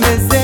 me